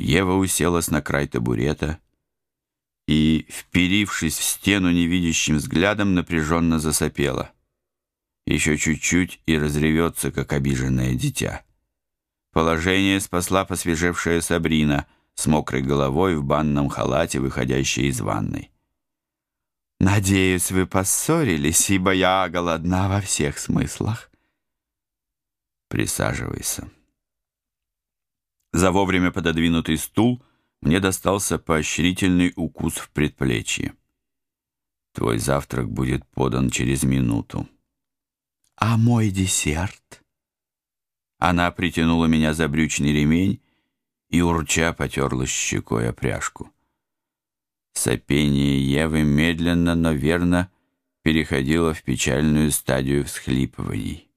Ева уселась на край табурета и, вперившись в стену невидящим взглядом, напряженно засопела. Еще чуть-чуть и разревется, как обиженное дитя. Положение спасла посвежевшая Сабрина с мокрой головой в банном халате, выходящая из ванной. «Надеюсь, вы поссорились, ибо я голодна во всех смыслах». «Присаживайся». За вовремя пододвинутый стул мне достался поощрительный укус в предплечье. Твой завтрак будет подан через минуту. А мой десерт? Она притянула меня за брючный ремень и, урча, потерла щекой о пряжку. Сопение Евы медленно, но верно переходило в печальную стадию всхлипываний.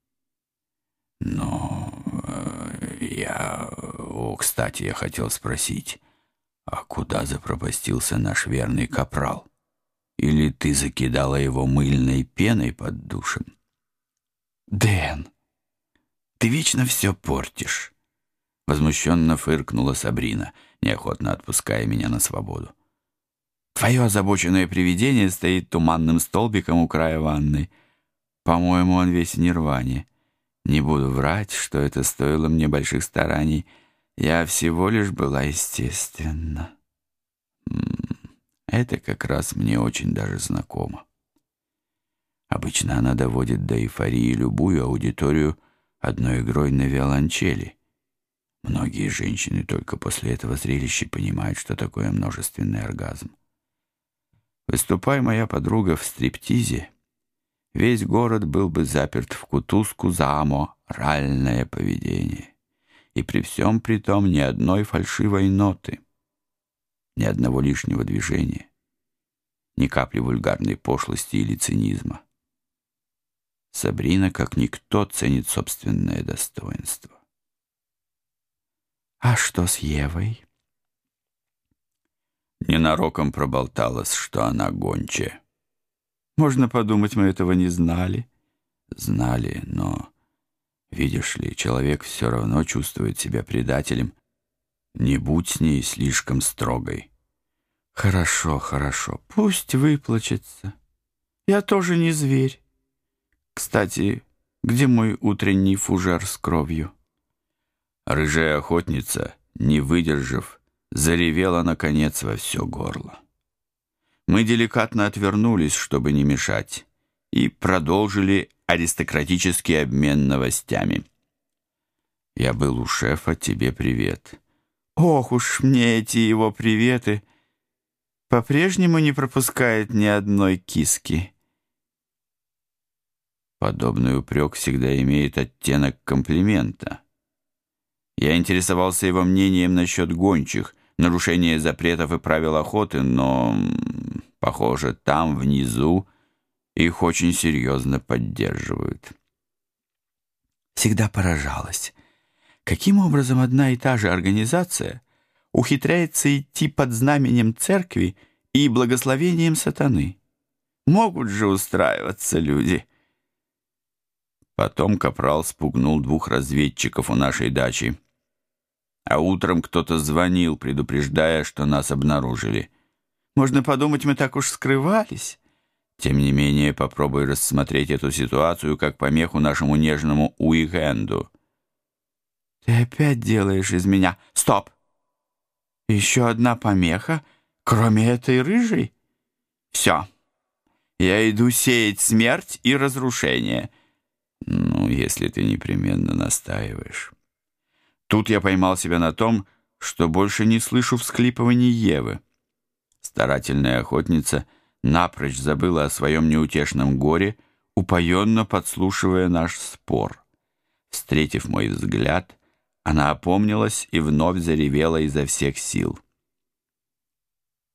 Но э, я... О, кстати, я хотел спросить, а куда запропастился наш верный капрал? Или ты закидала его мыльной пеной под душем? Дэн, ты вечно все портишь. Возмущенно фыркнула Сабрина, неохотно отпуская меня на свободу. Твое озабоченное привидение стоит туманным столбиком у края ванной. По-моему, он весь в нирване. Не буду врать, что это стоило мне больших стараний. Я всего лишь была естественна. Это как раз мне очень даже знакомо. Обычно она доводит до эйфории любую аудиторию одной игрой на виолончели. Многие женщины только после этого зрелища понимают, что такое множественный оргазм. Выступая моя подруга в стриптизе, весь город был бы заперт в кутузку за аморальное поведение. И при всем при том ни одной фальшивой ноты, ни одного лишнего движения, ни капли вульгарной пошлости или цинизма. Сабрина, как никто, ценит собственное достоинство. «А что с Евой?» Ненароком проболталась, что она гончая. Можно подумать, мы этого не знали. Знали, но, видишь ли, человек все равно чувствует себя предателем. Не будь с ней слишком строгой. Хорошо, хорошо, пусть выплачется. Я тоже не зверь. Кстати, где мой утренний фужер с кровью? Рыжая охотница, не выдержав, заревела, наконец, во все горло. Мы деликатно отвернулись, чтобы не мешать, и продолжили аристократический обмен новостями. «Я был у шефа, тебе привет». «Ох уж мне эти его приветы! По-прежнему не пропускает ни одной киски». Подобный упрек всегда имеет оттенок комплимента. Я интересовался его мнением насчет гончих, нарушения запретов и правил охоты, но, похоже, там, внизу, их очень серьезно поддерживают. Всегда поражалась, каким образом одна и та же организация ухитряется идти под знаменем церкви и благословением сатаны. Могут же устраиваться люди — Потом капрал спугнул двух разведчиков у нашей дачи. А утром кто-то звонил, предупреждая, что нас обнаружили. Можно подумать, мы так уж скрывались. Тем не менее, попробуй рассмотреть эту ситуацию как помеху нашему нежному уикенду. Ты опять делаешь из меня... Стоп! Еще одна помеха, кроме этой рыжей? Все. Я иду сеять смерть и разрушение — ну, если ты непременно настаиваешь. Тут я поймал себя на том, что больше не слышу всклипываний Евы. Старательная охотница напрочь забыла о своем неутешном горе, упоенно подслушивая наш спор. Встретив мой взгляд, она опомнилась и вновь заревела изо всех сил.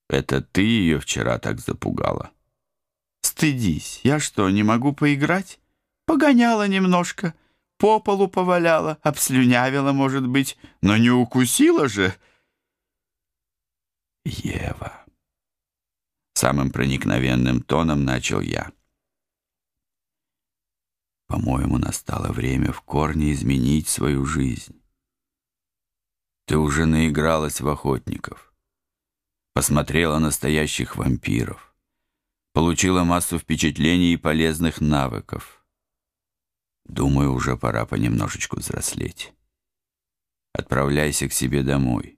«Это ты ее вчера так запугала?» «Стыдись, я что, не могу поиграть?» Погоняла немножко, по полу поваляла, обслюнявила, может быть, но не укусила же. Ева. Самым проникновенным тоном начал я. По-моему, настало время в корне изменить свою жизнь. Ты уже наигралась в охотников, посмотрела настоящих вампиров, получила массу впечатлений и полезных навыков. Думаю, уже пора понемножечку взрослеть. Отправляйся к себе домой.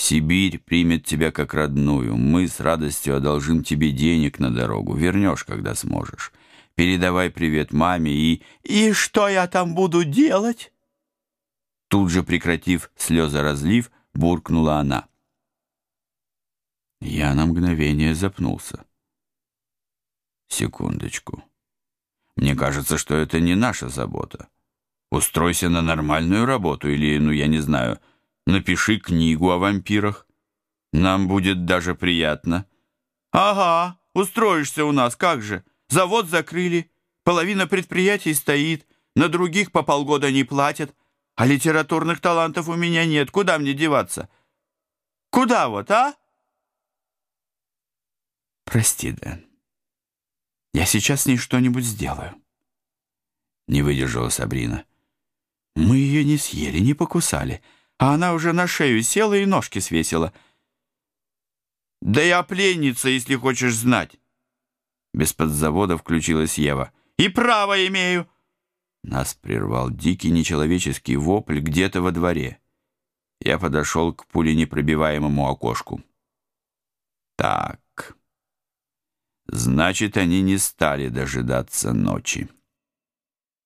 Сибирь примет тебя как родную. Мы с радостью одолжим тебе денег на дорогу. Вернешь, когда сможешь. Передавай привет маме и... И что я там буду делать? Тут же, прекратив слезоразлив, буркнула она. Я на мгновение запнулся. Секундочку. Мне кажется, что это не наша забота. Устройся на нормальную работу или, ну, я не знаю, напиши книгу о вампирах. Нам будет даже приятно. Ага, устроишься у нас, как же. Завод закрыли, половина предприятий стоит, на других по полгода не платят, а литературных талантов у меня нет. Куда мне деваться? Куда вот, а? Прости, Дэн. Я сейчас с ней что-нибудь сделаю. Не выдержала Сабрина. Мы ее не съели, не покусали, а она уже на шею села и ножки свесила. «Да я пленница, если хочешь знать!» Без подзавода включилась Ева. «И право имею!» Нас прервал дикий нечеловеческий вопль где-то во дворе. Я подошел к пуленепробиваемому окошку. Так. Значит, они не стали дожидаться ночи.